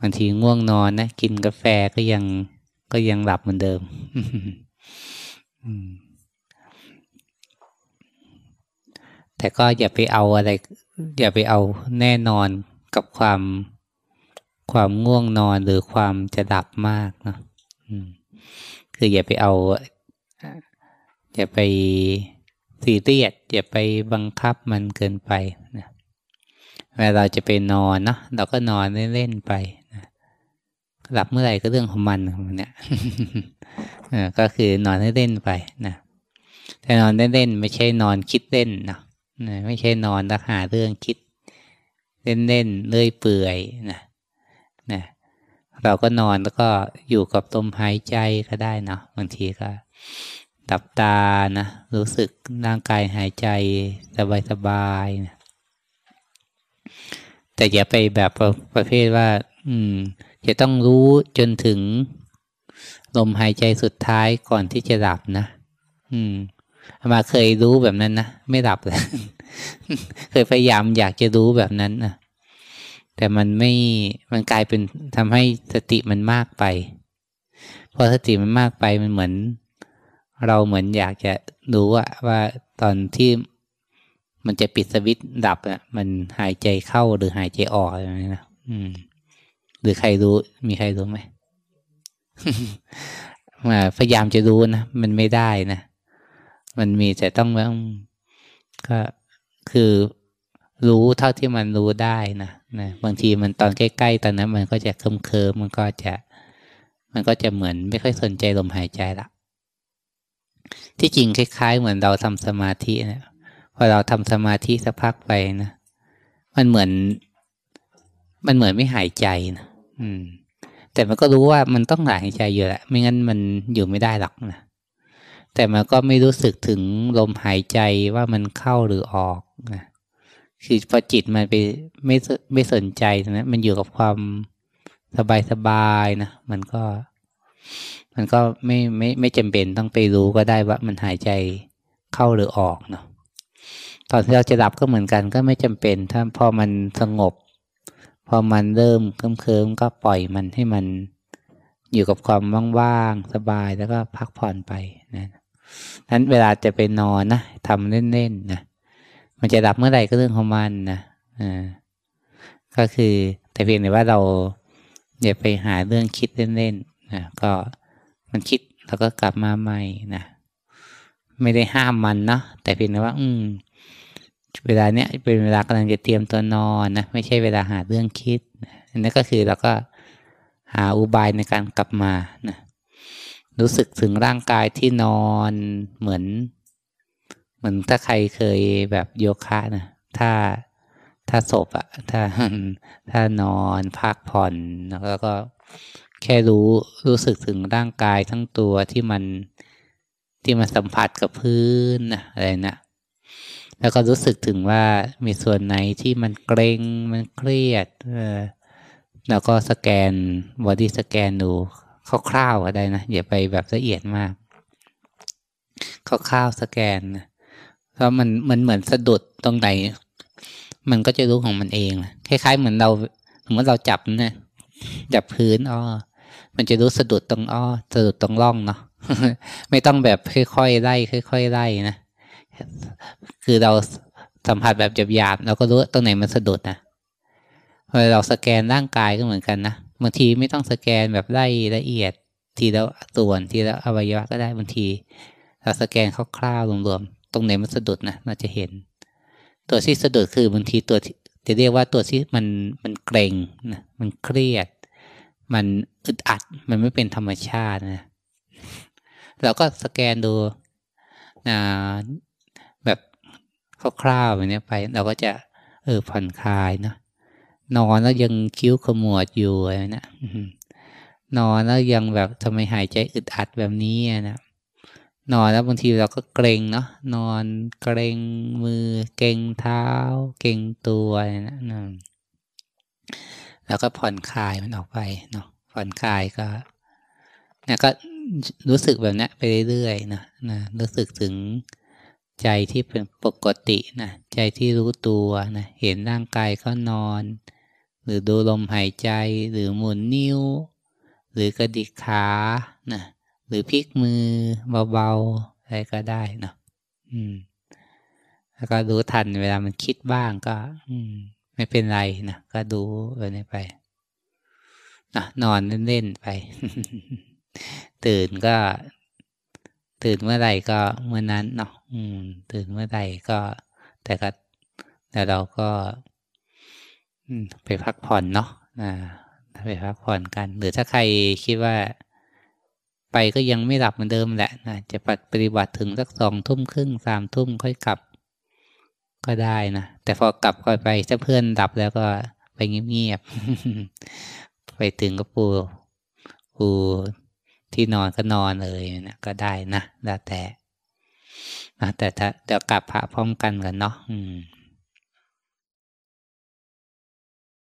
บางทีง่วงนอนนะกินกาแฟก็ยังก็ยังหลับเหมือนเดิมแต่ก็อย่าไปเอาอะไร อย่าไปเอาแน่นอนกับความความง่วงนอนหรือความจะดับมากเนาะคืออย่าไปเอา อย่าไปสีเรียดอย่าไปบังคับมันเกินไปนะ เวลาเราจะไปนอนเนาะเราก็นอนเล่นๆไปนะหลับเมื่อไหร่ก็เรื่องของมันเนี่ยก็คือนอนเล่นๆไปนะแต่นอนเล่นๆไม่ใช่นอนคิดเล่นนะไม่ใช่นอนแล้วหาเรื่องคิดเล่นๆเลื่อยเปื่อยนะนะเราก็นอนแล้วก็อยู่กับลมหายใจก็ได้เนาะบางทีก็ตับตานะรู้สึกร่างกายหายใจสบายๆนะ แต่อย่าไปแบบประประเภทว่า อืม จะต้องรู้จนถึงลมหายใจสุดท้ายก่อนที่จะหลับนะอืมมาเคยรู้แบบนั้นนะไม่หลับเลยเคยพยายามอยากจะรู้แบบนั้นนะแต่มันไม่มันกลายเป็นทำให้สติมันมากไปพอสติมันมากไปมันเหมือน เราเหมือนอยากจะรู้ว่าว่าตอนที่ มันจะปิดสวิตดับอะมันหายใจเข้าหรือหายใจออกอะไรนะอืม หรือใครรู้มีใครรู้ไหมพยายามจะรู้นะมันไม่ได้นะมันมีแต่ต้องก็คือรู้เท่าที่มันรู้ได้นะนะบางทีมันตอนใกล้ๆตอนนั้น มันก็จะเคิมเคิมมันก็จะ มันก็จะเหมือนไม่ค่อยสนใจลมหายใจละที่จริงคล้าย ๆ เหมือนเราทำสมาธินะ พอเราทำสมาธิสักพักไปนะมันเหมือน มันเหมือนไม่หายใจนะอืม แต่มันก็รู้ว่ามันต้องหายใจอยู่แหละ ไม่งั้นมันอยู่ไม่ได้หรอกนะแต่มันก็ไม่รู้สึกถึงลมหายใจว่ามันเข้าหรือออกนะคือพอจิตมันไปไม่ไม่สนใจนะมันอยู่กับความสบายสบายนะมันก็ มันก็ไม่ไม่ไม่จำเป็นต้องไปรู้ก็ได้ว่ามันหายใจเข้าหรือออกเนาะ ตอนที่เราจะหลับก็เหมือนกันก็ไม่จำเป็น ถ้าพอมันสงบ พอมันเริ่มเคลิ้มๆก็ปล่อยมันให้มันอยู่กับความว่างๆสบายแล้วก็พักผ่อนไปนะนั้นเวลาจะไปนอนนะทำเล่นๆนะมันจะดับเมื่อไหร่ก็เรื่องของมันนะอ่าก็คือแต่เพียงแต่ว่าเราอย่าไปหาเรื่องคิดเล่นๆนะก็มันคิดแล้วก็กลับมาใหม่นะไม่ได้ห้ามมันเนาะแต่เพียงแต่ว่า อืม เวลาเนี้ยเป็นเวลากำลังจะเตรียมตัวนอนนะไม่ใช่เวลาหาเรื่องคิดอันนี้ก็คือเราก็หาอุบายในการกลับมานะรู้สึกถึงร่างกายที่นอนเหมือน เหมือนถ้าใครเคยแบบโยคะนะถ้าถ้าศพอะถ้าถ้านอนพักผ่อนแล้วก็แค่รู้รู้สึกถึงร่างกายทั้งตัวที่มันที่มันสัมผัสกับพื้นนะอะไรนะ แล้วก็รู้สึกถึงว่ามีส่วนไหนที่มันเกร็งมันเครียดเออแล้วก็สแกนบอดี้สแกนดูคร่าวๆก็ได้นะอย่าไปแบบละเอียดมากคร่าวๆสแกนเพราะมันมันเหมือนสะดุดตรงไหน มันก็จะรู้ของมันเองคล้ายๆ เหมือนเราสมมติเราจับเนี่ยจับพื้นอ้อมันจะรู้สะดุดตรงอ้อสะดุดตรงร่องเนาะไม่ต้องแบบค่อยๆไล่ค่อยๆไล่นะ คือเราสัมผัสแบบหยาบๆเราก็รู้ตรงไหนมันสะดุดนะเวลาเราสแกนร่างกายก็เหมือนกันนะบางทีไม่ต้องสแกนแบบไล่ละเอียด ทีละส่วนทีละอวัยวะก็ได้บางที เราสแกนคร่าวๆรวมๆตรงไหนมันสะดุดนะเราจะเห็น ตัวที่สะดุดคือบางทีตัวจะเรียกว่าตัวที่มันมันเกรงนะมันเครียด มันอึดอัดมันไม่เป็นธรรมชาตินะเราก็สแกนดูนะแบบ คร่าวๆแบบนี้ไป เราก็จะเออผ่อนคลายเนาะนอนแล้วยังคิ้วขมวดอยู่นะนอนแล้วยังแบบทำไมหายใจอึดอัดแบบนี้นะนอนแล้วบางทีเราก็เกรงเนาะนอนเกรงมือ เกรงเท้า เกรงตัวนะนะแล้วก็ผ่อนคลายมันออกไปเนาะผ่อนคลายก็นะก็รู้สึกแบบนี้ไปเรื่อยๆนะนะรู้สึกถึง ใจที่เป็นปกตินะใจที่รู้ตัวนะเห็นร่างกายก็นอน หรือดูลมหายใจหรือหมุนนิ้ว หรือกระดิกขานะหรือพลิกมือเบาๆอะไรก็ได้เนาะอืม แล้วก็รู้ทันเวลามันคิดบ้างก็ อืม ไม่เป็นไรนะก็ดูแบบนี้ไปนะนอนเล่นๆไป ตื่นก็ ตื่นเมื่อไหร่ก็เมื่อนั้นเนาะอืม ตื่นเมื่อไหร่ก็ แต่ก็แต่เราก็ไปพักผ่อนเนาะนะไปพักผ่อนกัน หรือถ้าใครคิดว่าไปก็ยังไม่หลับเหมือนเดิมแหละนะจะปฏิบัติถึงสักสองทุ่มครึ่งสามทุ่มค่อยกลับ ก็ได้นะแต่พอกลับไปถ้าเพื่อนดับแล้วก็ไปเงียบๆไปถึงก็ปูปู ที่นอนก็นอนเลยนะก็ได้นะแล้วแต่แต่ถ้าเดี๋ยวกลับพระพร้อมกันกันเนาะ